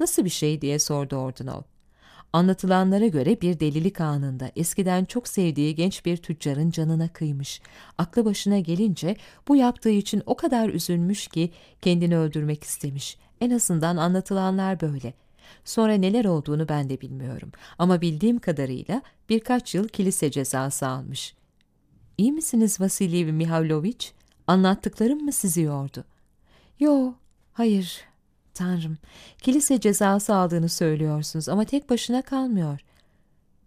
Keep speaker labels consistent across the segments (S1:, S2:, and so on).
S1: Nasıl bir şey diye sordu Ordunov. Anlatılanlara göre bir delilik anında eskiden çok sevdiği genç bir tüccarın canına kıymış. Aklı başına gelince bu yaptığı için o kadar üzülmüş ki kendini öldürmek istemiş. En azından anlatılanlar böyle. Sonra neler olduğunu ben de bilmiyorum. Ama bildiğim kadarıyla birkaç yıl kilise cezası almış. İyi misiniz Vasilyev Mihailoviç? Anlattıklarım mı sizi yordu? Yo, hayır. Tanrım, kilise cezası aldığını söylüyorsunuz ama tek başına kalmıyor.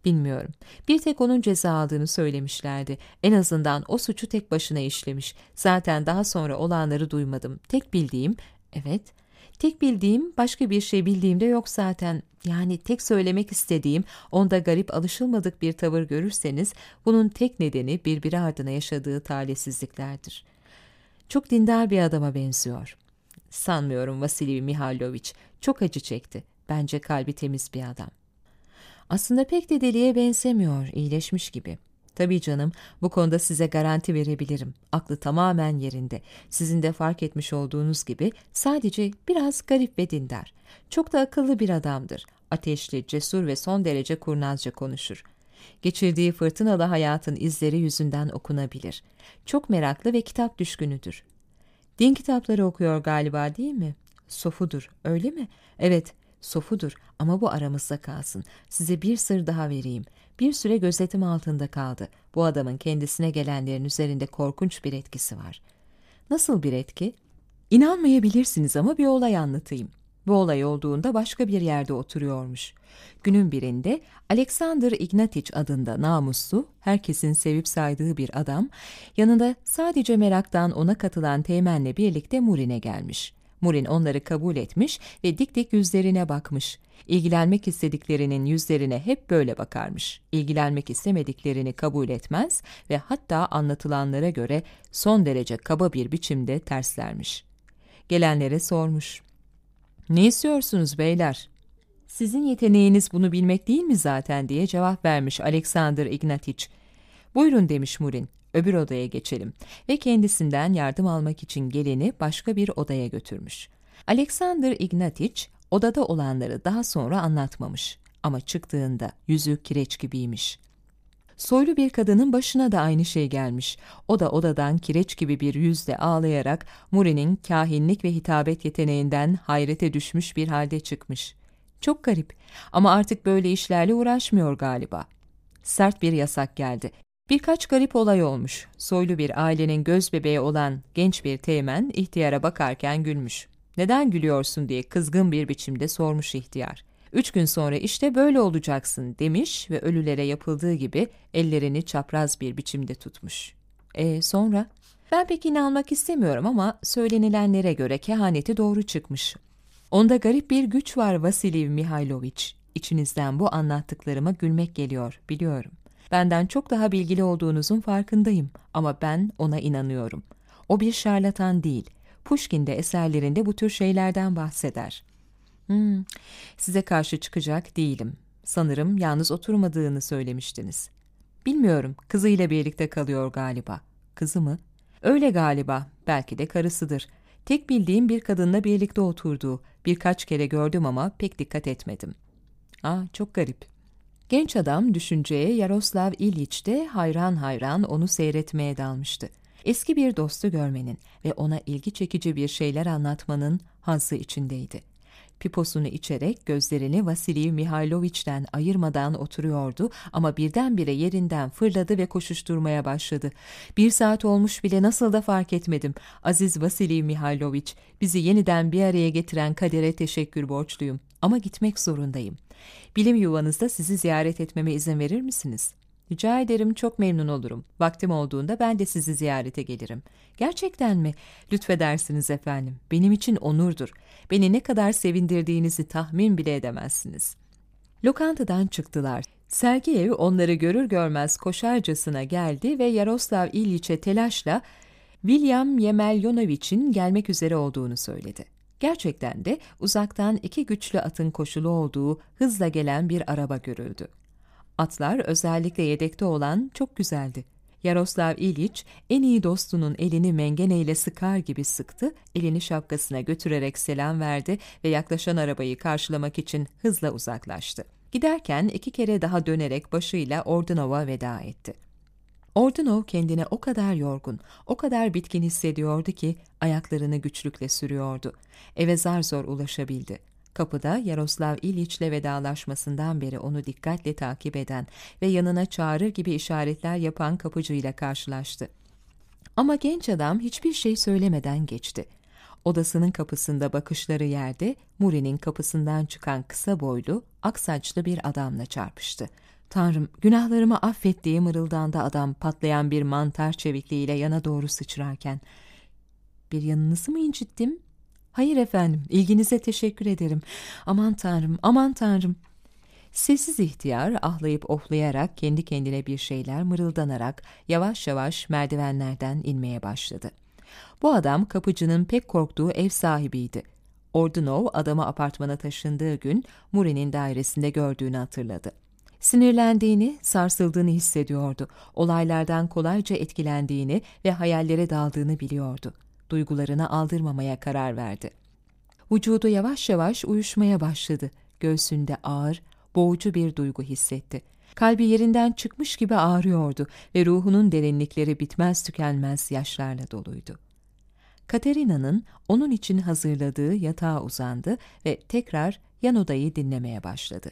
S1: Bilmiyorum. Bir tek onun ceza aldığını söylemişlerdi. En azından o suçu tek başına işlemiş. Zaten daha sonra olanları duymadım. Tek bildiğim, evet, tek bildiğim başka bir şey bildiğim de yok zaten. Yani tek söylemek istediğim, onda garip alışılmadık bir tavır görürseniz, bunun tek nedeni birbiri ardına yaşadığı talihsizliklerdir. Çok dindar bir adama benziyor. Sanmıyorum Vasily Mihailoviç. Çok acı çekti. Bence kalbi temiz bir adam. Aslında pek de deliye benzemiyor, iyileşmiş gibi. Tabii canım, bu konuda size garanti verebilirim. Aklı tamamen yerinde. Sizin de fark etmiş olduğunuz gibi sadece biraz garip ve dindar. Çok da akıllı bir adamdır. Ateşli, cesur ve son derece kurnazca konuşur. Geçirdiği fırtınalı hayatın izleri yüzünden okunabilir. Çok meraklı ve kitap düşkünüdür. Din kitapları okuyor galiba değil mi? Sofudur, öyle mi? Evet, sofudur ama bu aramızda kalsın. Size bir sır daha vereyim. Bir süre gözetim altında kaldı. Bu adamın kendisine gelenlerin üzerinde korkunç bir etkisi var. Nasıl bir etki? İnanmayabilirsiniz ama bir olay anlatayım. Bu olay olduğunda başka bir yerde oturuyormuş. Günün birinde Alexander Ignatich adında namuslu, herkesin sevip saydığı bir adam, yanında sadece meraktan ona katılan teğmenle birlikte Murin'e gelmiş. Murin onları kabul etmiş ve dik dik yüzlerine bakmış. İlgilenmek istediklerinin yüzlerine hep böyle bakarmış. İlgilenmek istemediklerini kabul etmez ve hatta anlatılanlara göre son derece kaba bir biçimde terslermiş. Gelenlere sormuş. Ne istiyorsunuz beyler? Sizin yeteneğiniz bunu bilmek değil mi zaten diye cevap vermiş Alexander Ignatich. Buyurun demiş Murin, öbür odaya geçelim ve kendisinden yardım almak için geleni başka bir odaya götürmüş. Alexander Ignatich odada olanları daha sonra anlatmamış ama çıktığında yüzü kireç gibiymiş. Soylu bir kadının başına da aynı şey gelmiş. O da odadan kireç gibi bir yüzle ağlayarak Muri'nin kahinlik ve hitabet yeteneğinden hayrete düşmüş bir halde çıkmış. Çok garip ama artık böyle işlerle uğraşmıyor galiba. Sert bir yasak geldi. Birkaç garip olay olmuş. Soylu bir ailenin göz bebeği olan genç bir teğmen ihtiyara bakarken gülmüş. Neden gülüyorsun diye kızgın bir biçimde sormuş ihtiyar. Üç gün sonra işte böyle olacaksın demiş ve ölülere yapıldığı gibi ellerini çapraz bir biçimde tutmuş. E sonra? Ben pek inanmak istemiyorum ama söylenilenlere göre kehaneti doğru çıkmış. Onda garip bir güç var Vasiliy Mihailoviç. İçinizden bu anlattıklarıma gülmek geliyor, biliyorum. Benden çok daha bilgili olduğunuzun farkındayım ama ben ona inanıyorum. O bir şarlatan değil. Pushkin de eserlerinde bu tür şeylerden bahseder. Hmm, size karşı çıkacak değilim. Sanırım yalnız oturmadığını söylemiştiniz. Bilmiyorum, kızıyla birlikte kalıyor galiba. Kızı mı? Öyle galiba, belki de karısıdır. Tek bildiğim bir kadınla birlikte oturduğu, birkaç kere gördüm ama pek dikkat etmedim. Aa, çok garip. Genç adam düşünceye Yaroslav İliç de hayran hayran onu seyretmeye dalmıştı. Eski bir dostu görmenin ve ona ilgi çekici bir şeyler anlatmanın hazzı içindeydi piposunu içerek gözlerini Vasiliy Mihailoviç'ten ayırmadan oturuyordu ama birdenbire yerinden fırladı ve koşuşturmaya başladı. Bir saat olmuş bile nasıl da fark etmedim. Aziz Vasiliy Mihailoviç, bizi yeniden bir araya getiren kadere teşekkür borçluyum ama gitmek zorundayım. Bilim yuvanızda sizi ziyaret etmeme izin verir misiniz?'' Rica ederim çok memnun olurum. Vaktim olduğunda ben de sizi ziyarete gelirim. Gerçekten mi? Lütfedersiniz efendim. Benim için onurdur. Beni ne kadar sevindirdiğinizi tahmin bile edemezsiniz. Lokantadan çıktılar. Sergeyev onları görür görmez koşarcasına geldi ve Yaroslav İlyiç'e telaşla William Yemelyonovich'in gelmek üzere olduğunu söyledi. Gerçekten de uzaktan iki güçlü atın koşulu olduğu hızla gelen bir araba görüldü. Atlar özellikle yedekte olan çok güzeldi. Yaroslav İliç en iyi dostunun elini mengeneyle sıkar gibi sıktı, elini şapkasına götürerek selam verdi ve yaklaşan arabayı karşılamak için hızla uzaklaştı. Giderken iki kere daha dönerek başıyla Ordunov'a veda etti. Ordunov kendine o kadar yorgun, o kadar bitkin hissediyordu ki ayaklarını güçlükle sürüyordu. Eve zar zor ulaşabildi. Kapıda Yaroslav İliç'le vedalaşmasından beri onu dikkatle takip eden ve yanına çağırır gibi işaretler yapan kapıcıyla karşılaştı. Ama genç adam hiçbir şey söylemeden geçti. Odasının kapısında bakışları yerde, Muri'nin kapısından çıkan kısa boylu, aksaçlı bir adamla çarpıştı. Tanrım, günahlarımı affet diye mırıldandı adam patlayan bir mantar çevikliğiyle yana doğru sıçrarken. Bir yanınızı mı incittim? Hayır efendim, ilginize teşekkür ederim. Aman tanrım, aman tanrım. Sessiz ihtiyar ahlayıp oflayarak kendi kendine bir şeyler mırıldanarak yavaş yavaş merdivenlerden inmeye başladı. Bu adam kapıcının pek korktuğu ev sahibiydi. Ordunov adamı apartmana taşındığı gün Muri'nin dairesinde gördüğünü hatırladı. Sinirlendiğini, sarsıldığını hissediyordu. Olaylardan kolayca etkilendiğini ve hayallere daldığını biliyordu. Duygularını aldırmamaya karar verdi. Vücudu yavaş yavaş uyuşmaya başladı. Göğsünde ağır, boğucu bir duygu hissetti. Kalbi yerinden çıkmış gibi ağrıyordu ve ruhunun derinlikleri bitmez tükenmez yaşlarla doluydu. Katerina'nın onun için hazırladığı yatağa uzandı ve tekrar yan odayı dinlemeye başladı.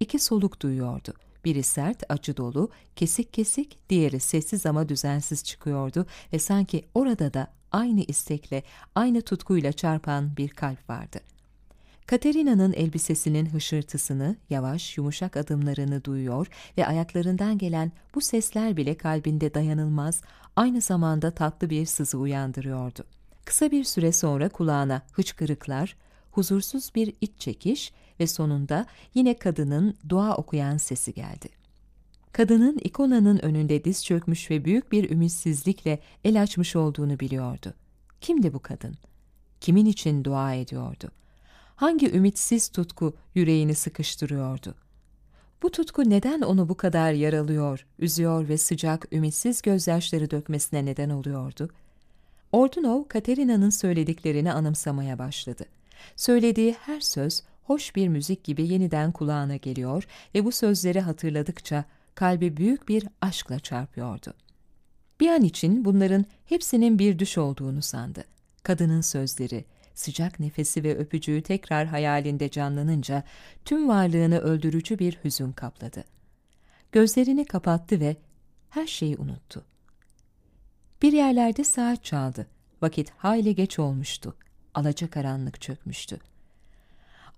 S1: İki soluk duyuyordu. Biri sert, acı dolu, kesik kesik, diğeri sessiz ama düzensiz çıkıyordu ve sanki orada da aynı istekle, aynı tutkuyla çarpan bir kalp vardı. Katerina'nın elbisesinin hışırtısını, yavaş, yumuşak adımlarını duyuyor ve ayaklarından gelen bu sesler bile kalbinde dayanılmaz, aynı zamanda tatlı bir sızı uyandırıyordu. Kısa bir süre sonra kulağına hıçkırıklar, huzursuz bir iç çekiş ve sonunda yine kadının dua okuyan sesi geldi. Kadının ikonanın önünde diz çökmüş ve büyük bir ümitsizlikle el açmış olduğunu biliyordu. Kimdi bu kadın? Kimin için dua ediyordu? Hangi ümitsiz tutku yüreğini sıkıştırıyordu? Bu tutku neden onu bu kadar yaralıyor, üzüyor ve sıcak, ümitsiz gözyaşları dökmesine neden oluyordu? Ordunov, Katerina'nın söylediklerini anımsamaya başladı. Söylediği her söz, hoş bir müzik gibi yeniden kulağına geliyor ve bu sözleri hatırladıkça kalbi büyük bir aşkla çarpıyordu. Bir an için bunların hepsinin bir düş olduğunu sandı. Kadının sözleri, sıcak nefesi ve öpücüğü tekrar hayalinde canlanınca tüm varlığını öldürücü bir hüzün kapladı. Gözlerini kapattı ve her şeyi unuttu. Bir yerlerde saat çaldı. Vakit hayli geç olmuştu. Alaca karanlık çökmüştü.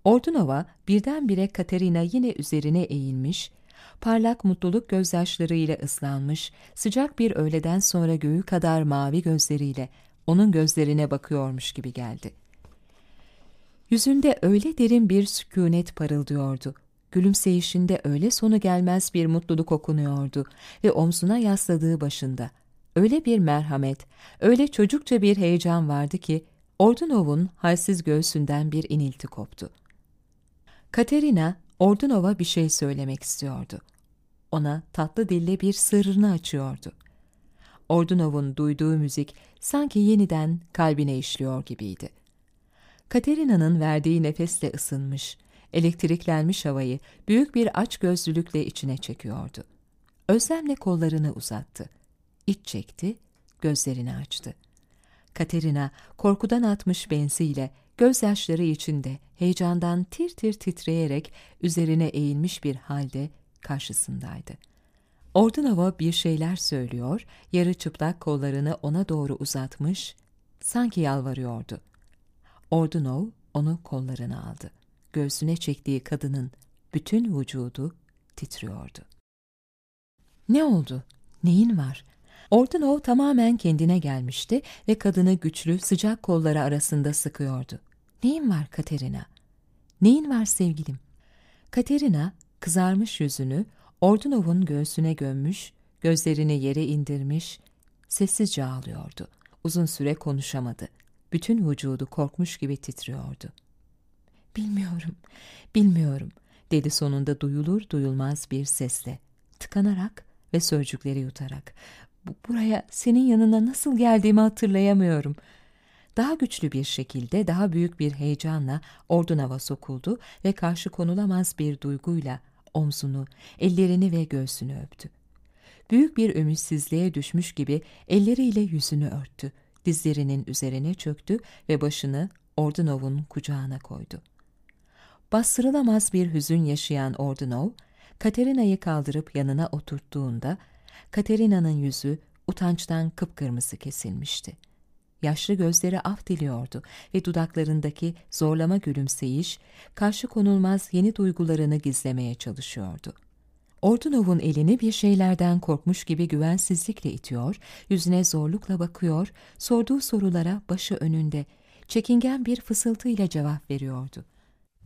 S1: Ordunova birdenbire Katerina yine üzerine eğilmiş, parlak mutluluk gözyaşlarıyla ıslanmış, sıcak bir öğleden sonra göğü kadar mavi gözleriyle onun gözlerine bakıyormuş gibi geldi. Yüzünde öyle derin bir sükunet parıldıyordu. Gülümseyişinde öyle sonu gelmez bir mutluluk okunuyordu ve omzuna yasladığı başında. Öyle bir merhamet, öyle çocukça bir heyecan vardı ki Ordunov'un halsiz göğsünden bir inilti koptu. Katerina, Ordunov'a bir şey söylemek istiyordu. Ona tatlı dille bir sırrını açıyordu. Ordunov'un duyduğu müzik sanki yeniden kalbine işliyor gibiydi. Katerina'nın verdiği nefesle ısınmış, elektriklenmiş havayı büyük bir aç gözlülükle içine çekiyordu. Özlemle kollarını uzattı. İç çekti, gözlerini açtı. Katerina korkudan atmış bensiyle gözyaşları içinde heyecandan tir tir titreyerek üzerine eğilmiş bir halde karşısındaydı. Ordunova bir şeyler söylüyor, yarı çıplak kollarını ona doğru uzatmış, sanki yalvarıyordu. Ordunov onu kollarına aldı. Göğsüne çektiği kadının bütün vücudu titriyordu. Ne oldu? Neyin var? Ordunov tamamen kendine gelmişti ve kadını güçlü, sıcak kolları arasında sıkıyordu. Neyin var Katerina? Neyin var sevgilim? Katerina kızarmış yüzünü Ordunov'un göğsüne gömmüş, gözlerini yere indirmiş, sessizce ağlıyordu. Uzun süre konuşamadı. Bütün vücudu korkmuş gibi titriyordu. Bilmiyorum, bilmiyorum, dedi sonunda duyulur duyulmaz bir sesle, tıkanarak ve sözcükleri yutarak. Bu, buraya senin yanına nasıl geldiğimi hatırlayamıyorum. Daha güçlü bir şekilde, daha büyük bir heyecanla Ordunav'a sokuldu ve karşı konulamaz bir duyguyla omzunu, ellerini ve göğsünü öptü. Büyük bir ümitsizliğe düşmüş gibi elleriyle yüzünü örttü, dizlerinin üzerine çöktü ve başını Ordunov'un kucağına koydu. Bastırılamaz bir hüzün yaşayan Ordunov, Katerina'yı kaldırıp yanına oturttuğunda, Katerina'nın yüzü utançtan kıpkırmızı kesilmişti. Yaşlı gözleri af diliyordu ve dudaklarındaki zorlama gülümseyiş, karşı konulmaz yeni duygularını gizlemeye çalışıyordu. Ordunov'un elini bir şeylerden korkmuş gibi güvensizlikle itiyor, yüzüne zorlukla bakıyor, sorduğu sorulara başı önünde, çekingen bir fısıltıyla cevap veriyordu.